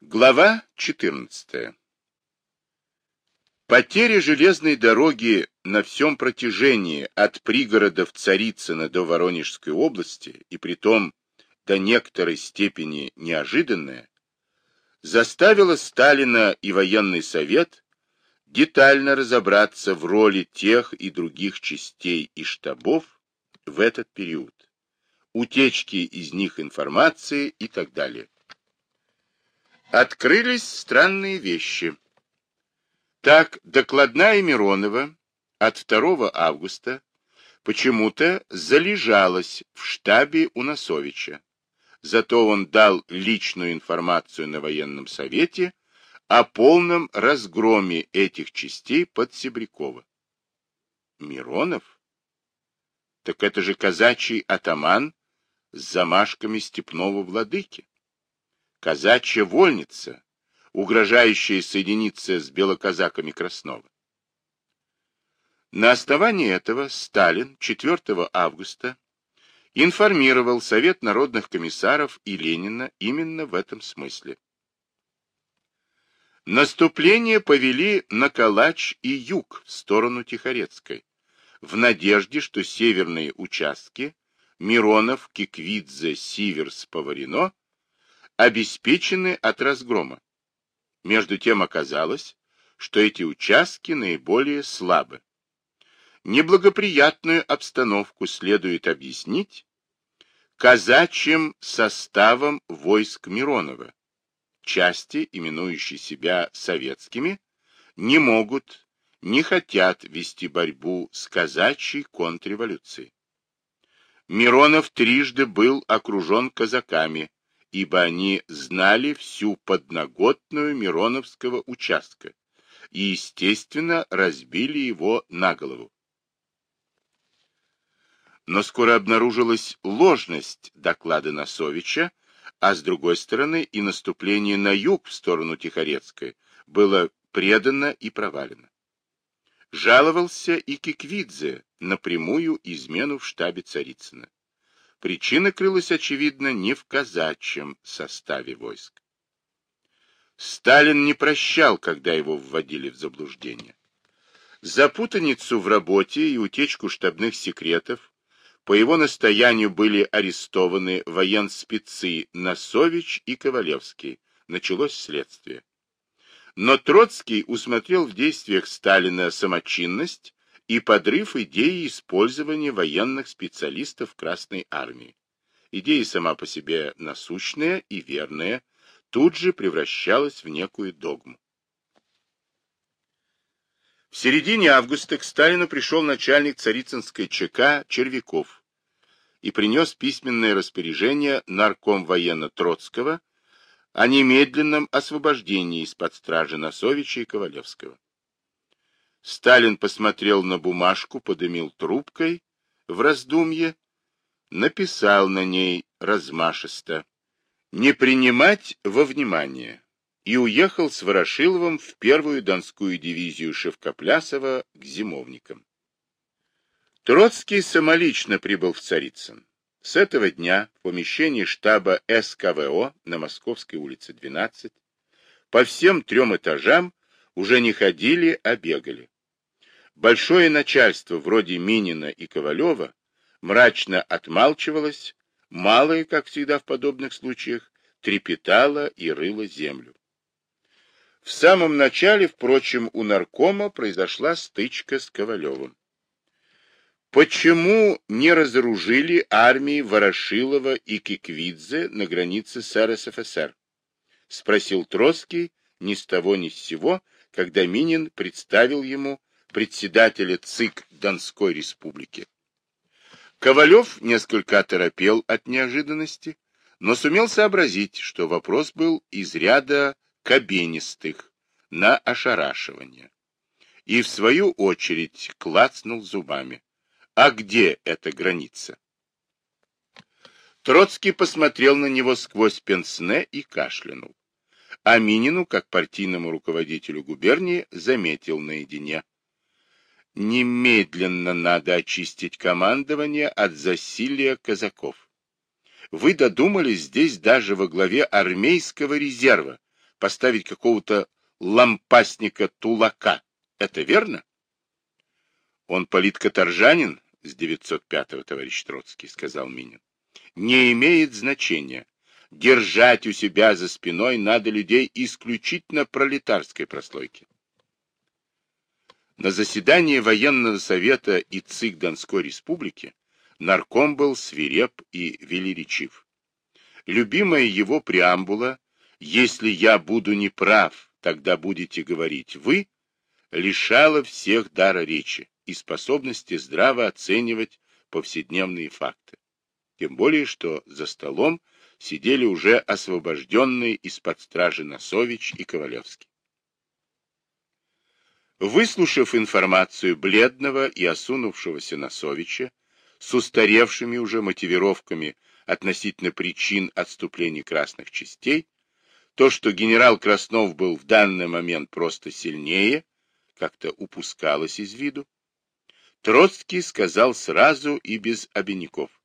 Глава 14. Потеря железной дороги на всем протяжении от пригородов Царицына до Воронежской области, и притом до некоторой степени неожиданная, заставила Сталина и военный совет детально разобраться в роли тех и других частей и штабов в этот период, утечки из них информации и так далее. Открылись странные вещи. Так, докладная Миронова от 2 августа почему-то залежалась в штабе у Носовича. Зато он дал личную информацию на военном совете о полном разгроме этих частей под Себрякова. Миронов? Так это же казачий атаман с замашками степного владыки казачья вольница, угрожающая соединиться с белоказаками Краснова. На основании этого Сталин 4 августа информировал Совет народных комиссаров и Ленина именно в этом смысле. Наступление повели на Калач и юг в сторону Тихорецкой, в надежде, что северные участки Миронов, Киквидзе, Сиверс, Поварино обеспечены от разгрома. Между тем оказалось, что эти участки наиболее слабы. Неблагоприятную обстановку следует объяснить казачьим составом войск Миронова. Части, именующие себя советскими, не могут, не хотят вести борьбу с казачьей контрреволюцией. Миронов трижды был окружен казаками, ибо они знали всю подноготную Мироновского участка и, естественно, разбили его на голову. Но скоро обнаружилась ложность доклада Носовича, а с другой стороны и наступление на юг в сторону Тихорецкой было предано и провалено. Жаловался и Киквидзе на прямую измену в штабе Царицына. Причина крылась, очевидно, не в казачьем составе войск. Сталин не прощал, когда его вводили в заблуждение. За путаницу в работе и утечку штабных секретов по его настоянию были арестованы военспецы Носович и Ковалевский. Началось следствие. Но Троцкий усмотрел в действиях Сталина самочинность и подрыв идеи использования военных специалистов Красной Армии. Идея сама по себе насущная и верная, тут же превращалась в некую догму. В середине августа к Сталину пришел начальник Царицынской ЧК Червяков и принес письменное распоряжение нарком военно Троцкого о немедленном освобождении из-под стражи Носовича и Ковалевского. Сталин посмотрел на бумажку, подымил трубкой в раздумье, написал на ней размашисто «Не принимать во внимание» и уехал с Ворошиловым в первую Донскую дивизию Шевкоплясова к зимовникам. Троцкий самолично прибыл в Царицын. С этого дня в помещении штаба СКВО на Московской улице 12 по всем трем этажам уже не ходили, а бегали. Большое начальство, вроде Минина и Ковалева, мрачно отмалчивалось, малое, как всегда в подобных случаях, трепетало и рыло землю. В самом начале, впрочем, у наркома произошла стычка с Ковалевым. Почему не разоружили армии Ворошилова и Киквидзе на границе с РСФСР? Спросил Троцкий ни с того ни с сего, когда Минин представил ему председателя ЦИК Донской Республики. Ковалев несколько оторопел от неожиданности, но сумел сообразить, что вопрос был из ряда кабенистых на ошарашивание. И в свою очередь клацнул зубами. А где эта граница? Троцкий посмотрел на него сквозь пенсне и кашлянул. А Минину, как партийному руководителю губернии, заметил наедине. Немедленно надо очистить командование от засилия казаков. Вы додумались здесь даже во главе армейского резерва поставить какого-то лампасника-тулака. Это верно? Он политкоторжанин с 905-го, товарищ Троцкий, сказал Минин. Не имеет значения. Держать у себя за спиной надо людей исключительно пролетарской прослойки. На заседании военного совета и ЦИК Донской республики нарком был свиреп и велеречив. Любимая его преамбула «Если я буду неправ, тогда будете говорить вы» лишала всех дара речи и способности здраво оценивать повседневные факты. Тем более, что за столом сидели уже освобожденные из-под стражи Носович и Ковалевский. Выслушав информацию бледного и осунувшегося Носовича с устаревшими уже мотивировками относительно причин отступления красных частей, то, что генерал Краснов был в данный момент просто сильнее, как-то упускалось из виду, Троцкий сказал сразу и без обиняков.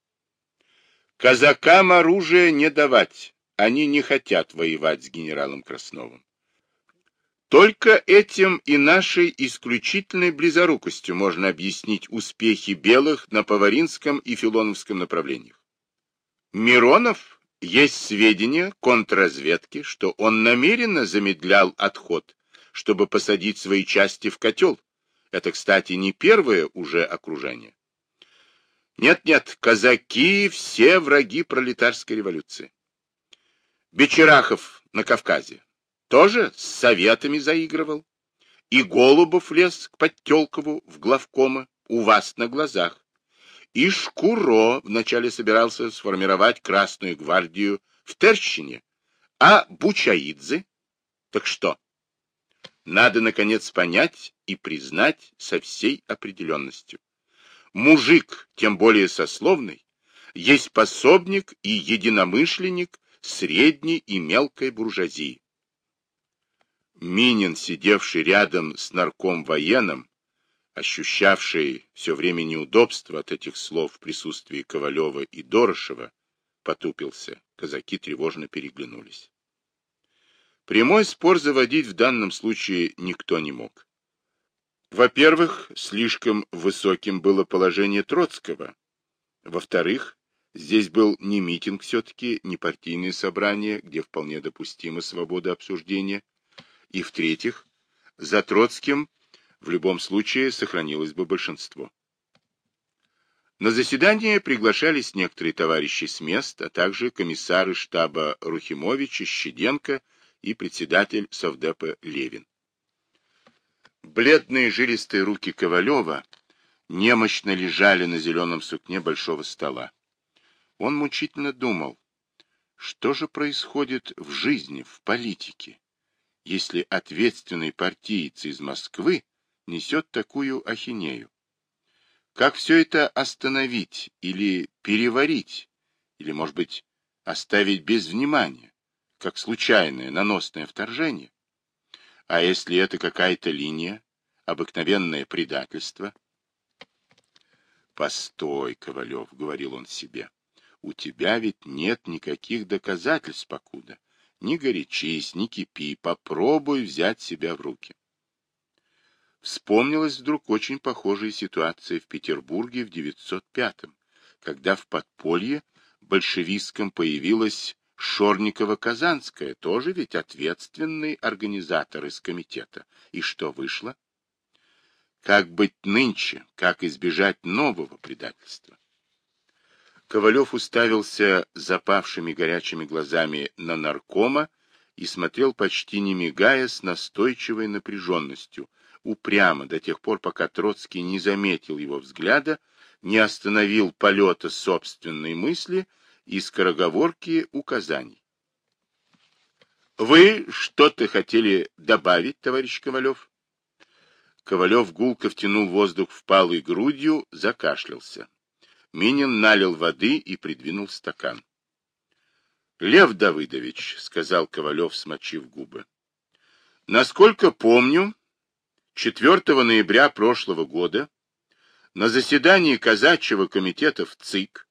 Казакам оружие не давать, они не хотят воевать с генералом Красновым. Только этим и нашей исключительной близорукостью можно объяснить успехи белых на Поваринском и Филоновском направлениях. Миронов есть сведения контрразведки, что он намеренно замедлял отход, чтобы посадить свои части в котел. Это, кстати, не первое уже окружение. Нет-нет, казаки все враги пролетарской революции. Бичерахов на Кавказе тоже с советами заигрывал. И Голубов лез к Подтелкову в главкома у вас на глазах. И Шкуро вначале собирался сформировать Красную гвардию в Терщине, а Бучаидзе? Так что? Надо, наконец, понять и признать со всей определенностью. Мужик, тем более сословный, есть пособник и единомышленник средней и мелкой буржуазии. Минин, сидевший рядом с нарком военным, ощущавший все время неудобство от этих слов в присутствии Ковалева и Дорошева, потупился. Казаки тревожно переглянулись. Прямой спор заводить в данном случае никто не мог. Во-первых, слишком высоким было положение Троцкого. Во-вторых, здесь был не митинг все-таки, не партийное собрание, где вполне допустима свобода обсуждения. И в-третьих, за Троцким в любом случае сохранилось бы большинство. На заседание приглашались некоторые товарищи с мест, а также комиссары штаба Рухимовича, Щеденко и председатель Совдепа Левин. Бледные жилистые руки Ковалева немощно лежали на зеленом сукне большого стола. Он мучительно думал, что же происходит в жизни, в политике, если ответственный партиец из Москвы несет такую ахинею? Как все это остановить или переварить, или, может быть, оставить без внимания? как случайное наносное вторжение. А если это какая-то линия, обыкновенное предательство? «Постой, Ковалев», — говорил он себе, — «у тебя ведь нет никаких доказательств покуда. Не горячись, не кипи, попробуй взять себя в руки». Вспомнилась вдруг очень похожая ситуация в Петербурге в 905-м, когда в подполье большевистском появилась Шорникова-Казанская тоже ведь ответственный организатор из комитета. И что вышло? Как быть нынче? Как избежать нового предательства? Ковалев уставился запавшими горячими глазами на наркома и смотрел почти не мигая с настойчивой напряженностью, упрямо до тех пор, пока Троцкий не заметил его взгляда, не остановил полета собственной мысли — и скороговорки указаний. Вы что-то хотели добавить, товарищ Ковалев? Ковалев гулко втянул воздух впалой грудью, закашлялся. Минин налил воды и придвинул стакан. — Лев Давыдович, — сказал Ковалев, смочив губы, — насколько помню, 4 ноября прошлого года на заседании казачьего комитета в ЦИК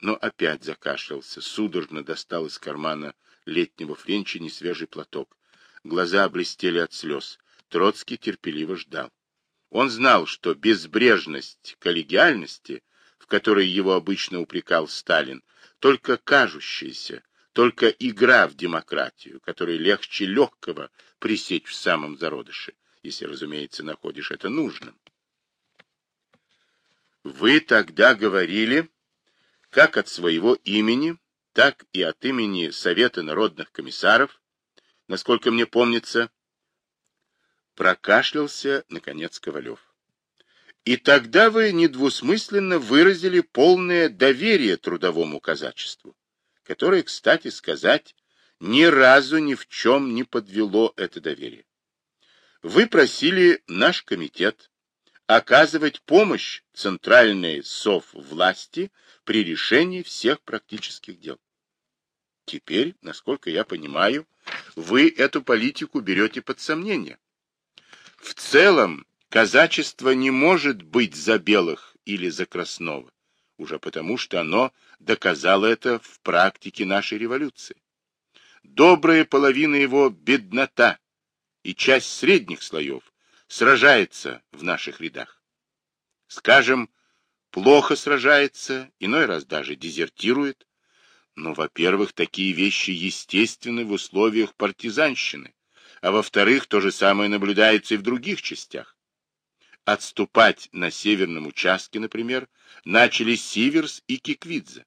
но опять закашлялся, судорожно достал из кармана летнего френча несвежий платок. Глаза блестели от слез. Троцкий терпеливо ждал. Он знал, что безбрежность коллегиальности, в которой его обычно упрекал Сталин, только кажущаяся, только игра в демократию, которой легче легкого пресечь в самом зародыше, если, разумеется, находишь это нужным. Вы тогда говорили, как от своего имени, так и от имени Совета народных комиссаров, насколько мне помнится, прокашлялся, наконец, Ковалев. И тогда вы недвусмысленно выразили полное доверие трудовому казачеству, которое, кстати сказать, ни разу ни в чем не подвело это доверие. Вы просили наш комитет оказывать помощь центральной сов власти при решении всех практических дел. Теперь, насколько я понимаю, вы эту политику берете под сомнение. В целом, казачество не может быть за белых или за красного, уже потому что оно доказало это в практике нашей революции. Добрая половина его беднота и часть средних слоев сражается в наших рядах. Скажем, плохо сражается, иной раз даже дезертирует. Но, во-первых, такие вещи естественны в условиях партизанщины, а во-вторых, то же самое наблюдается и в других частях. Отступать на северном участке, например, начали Сиверс и Киквидзе.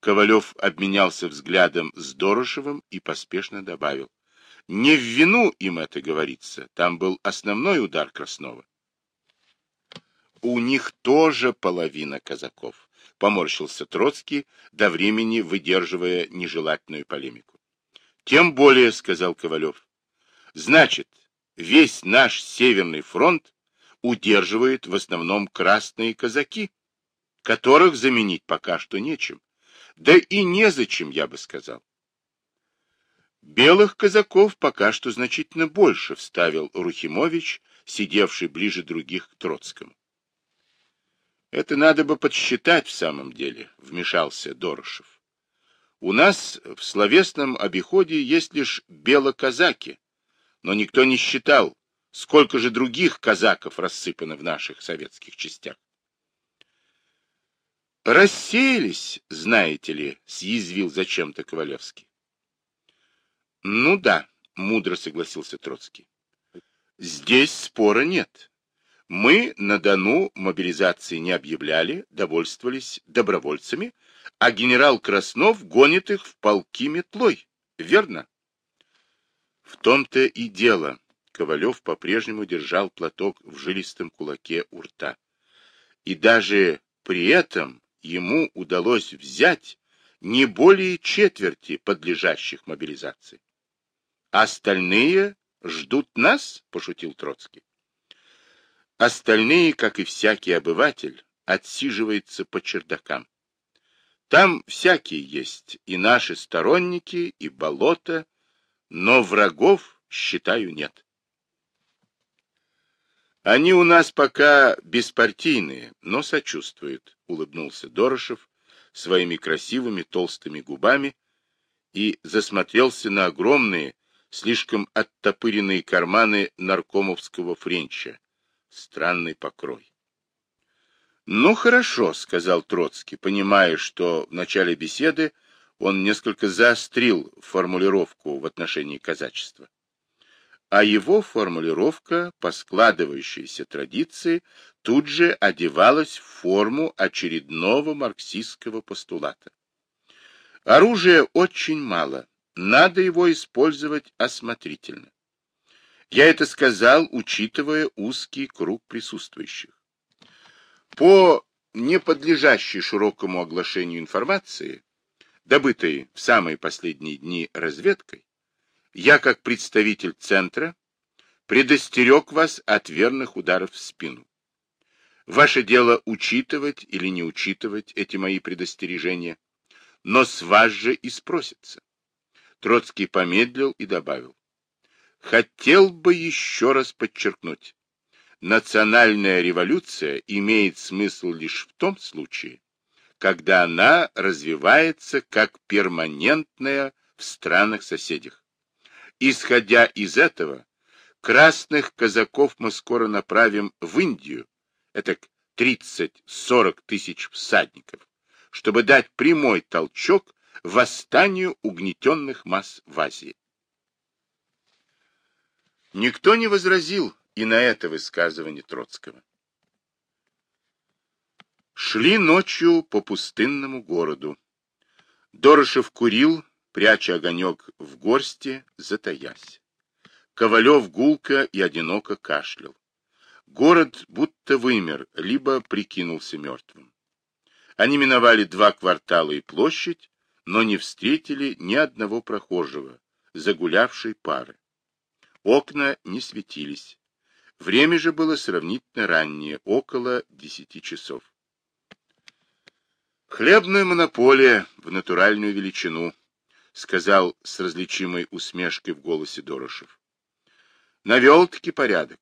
Ковалев обменялся взглядом с Дорошевым и поспешно добавил. Не в вину им это говорится, там был основной удар Краснова. У них тоже половина казаков, поморщился Троцкий, до времени выдерживая нежелательную полемику. Тем более, сказал Ковалев. Значит, весь наш Северный фронт удерживает в основном красные казаки, которых заменить пока что нечем. Да и незачем, я бы сказал. Белых казаков пока что значительно больше, вставил Рухимович, сидевший ближе других к Троцкому. Это надо бы подсчитать в самом деле, вмешался Дорошев. У нас в словесном обиходе есть лишь белоказаки, но никто не считал, сколько же других казаков рассыпано в наших советских частях. Рассеялись, знаете ли, съязвил зачем-то Ковалевский. Ну да, мудро согласился Троцкий. Здесь спора нет. Мы на Дону мобилизации не объявляли, довольствовались добровольцами, а генерал Краснов гонит их в полки метлой. Верно? В том-то и дело. Ковалев по-прежнему держал платок в жилистом кулаке у рта. И даже при этом ему удалось взять не более четверти подлежащих мобилизации. Остальные ждут нас, пошутил Троцкий. Остальные, как и всякий обыватель, отсиживается по чердакам. Там всякие есть, и наши сторонники, и болото, но врагов, считаю, нет. Они у нас пока беспартийные, но сочувствуют, улыбнулся Дорошев своими красивыми толстыми губами и засмотрелся на огромные, слишком оттопыренные карманы наркомовского френча. Странный покрой. «Ну, хорошо», — сказал Троцкий, понимая, что в начале беседы он несколько заострил формулировку в отношении казачества. А его формулировка, по складывающейся традиции, тут же одевалась в форму очередного марксистского постулата. Оружия очень мало, надо его использовать осмотрительно. Я это сказал, учитывая узкий круг присутствующих. По неподлежащей широкому оглашению информации, добытой в самые последние дни разведкой, я, как представитель центра, предостерег вас от верных ударов в спину. Ваше дело учитывать или не учитывать эти мои предостережения, но с вас же и спросится. Троцкий помедлил и добавил. Хотел бы еще раз подчеркнуть. Национальная революция имеет смысл лишь в том случае, когда она развивается как перманентная в странах-соседях. Исходя из этого, красных казаков мы скоро направим в Индию, это 30-40 тысяч всадников, чтобы дать прямой толчок восстанию угнетенных масс в Азии. Никто не возразил и на это высказывание Троцкого. Шли ночью по пустынному городу. Дорошев курил, пряча огонек в горсти, затаясь. Ковалев гулко и одиноко кашлял. Город будто вымер, либо прикинулся мертвым. Они миновали два квартала и площадь, но не встретили ни одного прохожего, загулявшей пары. Окна не светились. Время же было сравнительно раннее, около десяти часов. Хлебная монополия в натуральную величину, сказал с различимой усмешкой в голосе Дорошев. Навел-таки порядок,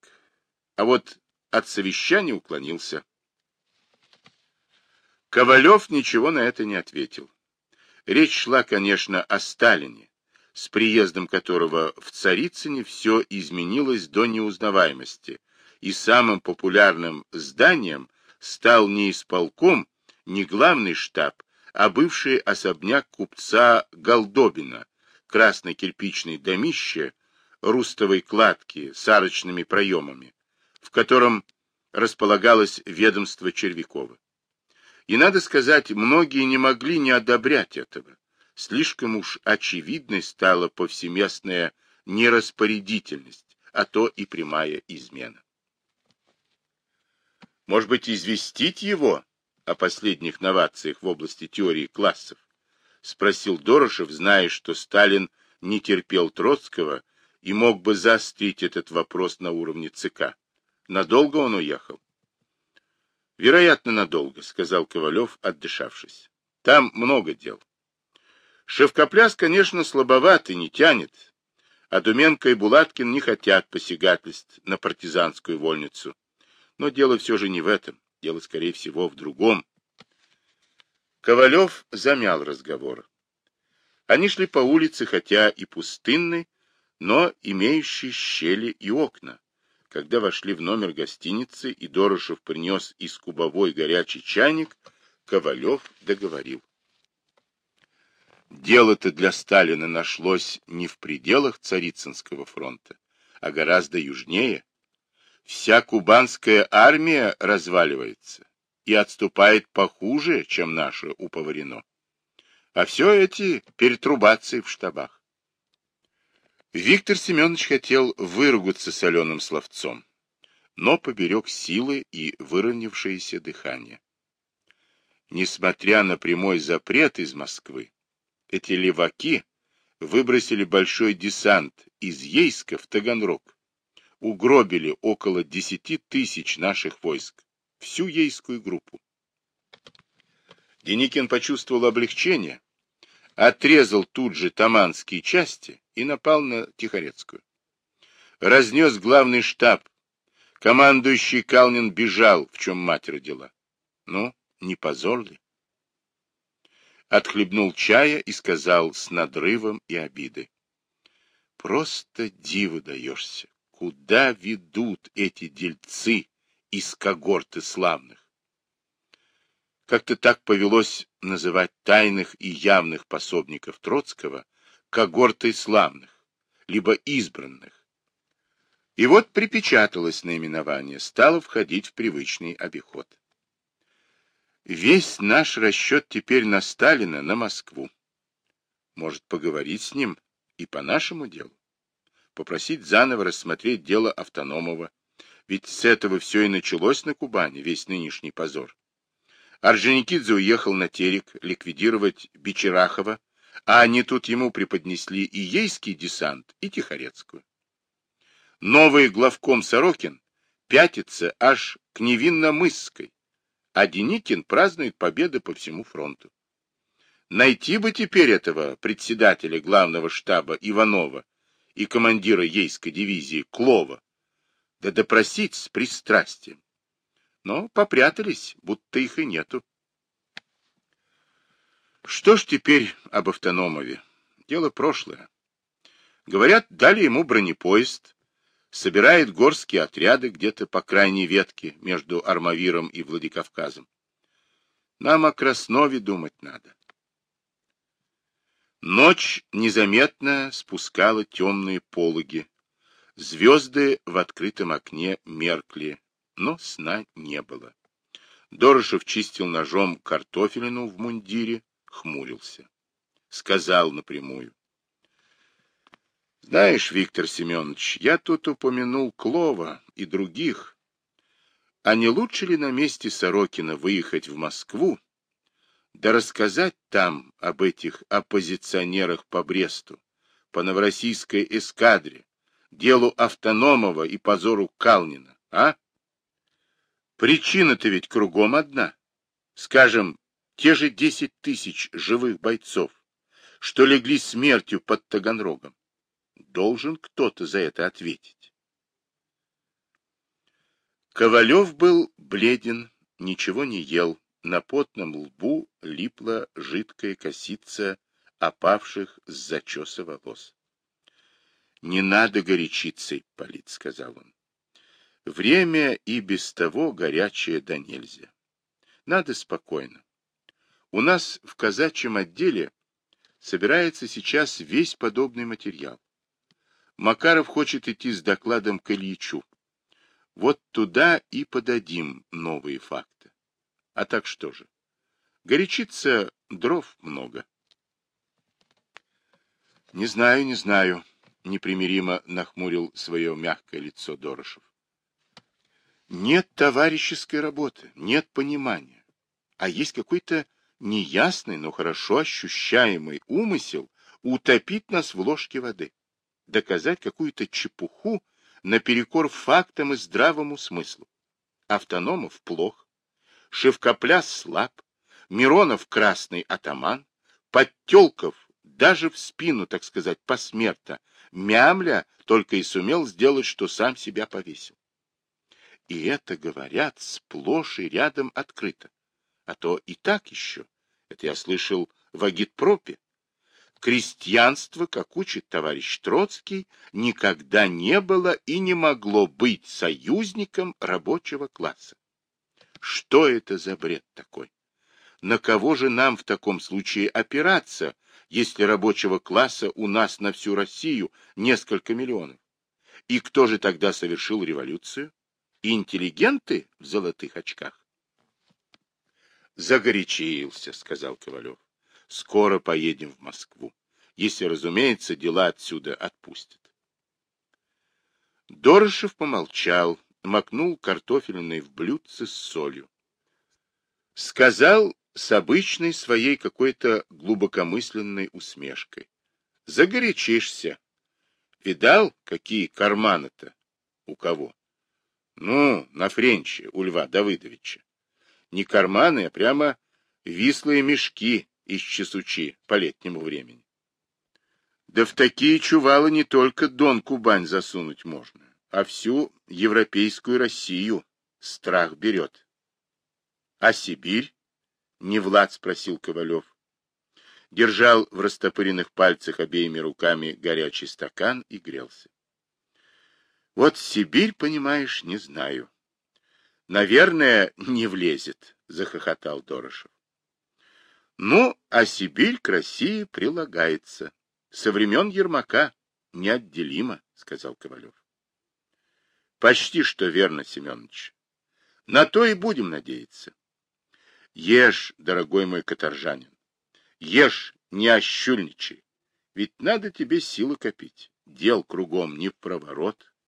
а вот от совещания уклонился. Ковалев ничего на это не ответил. Речь шла, конечно, о Сталине, с приездом которого в Царицыне все изменилось до неузнаваемости, и самым популярным зданием стал не исполком, не главный штаб, а бывший особняк купца Голдобина, красно-кирпичный домище, рустовой кладки с арочными проемами, в котором располагалось ведомство Червякова. И, надо сказать, многие не могли не одобрять этого. Слишком уж очевидной стала повсеместная нераспорядительность, а то и прямая измена. Может быть, известить его о последних новациях в области теории классов? Спросил Дорошев, зная, что Сталин не терпел Троцкого и мог бы заострить этот вопрос на уровне ЦК. Надолго он уехал? Вероятно, надолго, сказал Ковалев, отдышавшись. Там много дел. Шевкопляс, конечно, слабоват и не тянет, а Думенко и Булаткин не хотят посягательств на партизанскую вольницу. Но дело все же не в этом. Дело, скорее всего, в другом. Ковалев замял разговор. Они шли по улице, хотя и пустынной, но имеющей щели и окна. Когда вошли в номер гостиницы и Дорошев принес из кубовой горячий чайник, Ковалев договорил. Дело-то для Сталина нашлось не в пределах Царицынского фронта, а гораздо южнее, Вся кубанская армия разваливается и отступает похуже, чем наша у Поварино. А все эти перетрубации в штабах. Виктор Семенович хотел выругаться соленым словцом, но поберег силы и выровнявшееся дыхание. Несмотря на прямой запрет из Москвы, эти леваки выбросили большой десант из Ейска в Таганрог угробили около десяти тысяч наших войск, всю ейскую группу. Деникин почувствовал облегчение, отрезал тут же таманские части и напал на Тихорецкую. Разнес главный штаб. Командующий Калнин бежал, в чем мать родила. Ну, не позор ли? Отхлебнул чая и сказал с надрывом и обидой. Просто диву даешься куда ведут эти дельцы из когорты славных. Как-то так повелось называть тайных и явных пособников Троцкого когортой славных, либо избранных. И вот припечаталось наименование, стало входить в привычный обиход. Весь наш расчет теперь на Сталина, на Москву. Может, поговорить с ним и по нашему делу? попросить заново рассмотреть дело Автономова. Ведь с этого все и началось на Кубани, весь нынешний позор. Орджоникидзе уехал на Терек ликвидировать Бичерахова, а они тут ему преподнесли и Ейский десант, и Тихорецкую. Новый главком Сорокин пятится аж к Невинномысской, а Деникин празднует победы по всему фронту. Найти бы теперь этого председателя главного штаба Иванова и командира ейской дивизии Клова, да допросить с пристрастием. Но попрятались, будто их и нету. Что ж теперь об Автономове? дело прошлое. Говорят, дали ему бронепоезд, собирает горские отряды где-то по крайней ветке между Армавиром и Владикавказом. Нам о Краснове думать надо. Ночь незаметно спускала темные пологи. Звезды в открытом окне меркли, но сна не было. Дорошев чистил ножом картофелину в мундире, хмурился. Сказал напрямую. Знаешь, Виктор Семенович, я тут упомянул Клова и других. А не лучше ли на месте Сорокина выехать в Москву, да рассказать там об этих оппозиционерах по Бресту, по Новороссийской эскадре, делу Автономова и позору Калнина, а? Причина-то ведь кругом одна. Скажем, те же десять тысяч живых бойцов, что легли смертью под Таганрогом. Должен кто-то за это ответить. Ковалев был бледен, ничего не ел. На потном лбу липла жидкая косица опавших с зачеса волос. — Не надо горячиться, Ипполит, — сказал он. — Время и без того горячее да нельзя. Надо спокойно. У нас в казачьем отделе собирается сейчас весь подобный материал. Макаров хочет идти с докладом к Ильичу. Вот туда и подадим новые факты. А так что же? Горячиться дров много. Не знаю, не знаю, непримиримо нахмурил свое мягкое лицо Дорошев. Нет товарищеской работы, нет понимания, а есть какой-то неясный, но хорошо ощущаемый умысел утопить нас в ложке воды, доказать какую-то чепуху наперекор фактам и здравому смыслу. Автономов плох, Шевкопляс слаб, Миронов красный атаман, Подтелков даже в спину, так сказать, посмертно, мямля только и сумел сделать, что сам себя повесил. И это, говорят, сплошь и рядом открыто. А то и так еще. Это я слышал в агитпропе. Крестьянство, как учит товарищ Троцкий, никогда не было и не могло быть союзником рабочего класса. Что это за бред такой? На кого же нам в таком случае опираться, если рабочего класса у нас на всю Россию несколько миллионов? И кто же тогда совершил революцию? Интеллигенты в золотых очках? Загорячился, сказал Ковалев. Скоро поедем в Москву. Если, разумеется, дела отсюда отпустят. Дорошев помолчал, макнул картофельной в блюдце с солью. Сказал с обычной своей какой-то глубокомысленной усмешкой. Загорячишься. Видал, какие карманы-то? У кого? Ну, на Френче, у Льва Давыдовича не карманы, а прямо вислые мешки из чесучи по летнему времени. Да в такие чувалы не только Дон Кубань засунуть можно, а всю европейскую Россию страх берет. — А Сибирь? — не Влад спросил Ковалев. Держал в растопыренных пальцах обеими руками горячий стакан и грелся. — Вот Сибирь, понимаешь, не знаю. Наверное, не влезет, захохотал Дорошев. Ну, а Сибирь к России прилагается. Со времен Ермака неотделимо, сказал Ковалев. Почти что верно, Семенович. На то и будем надеяться. Ешь, дорогой мой каторжанин, ешь, не ощульничай. Ведь надо тебе силы копить. Дел кругом не в проворот,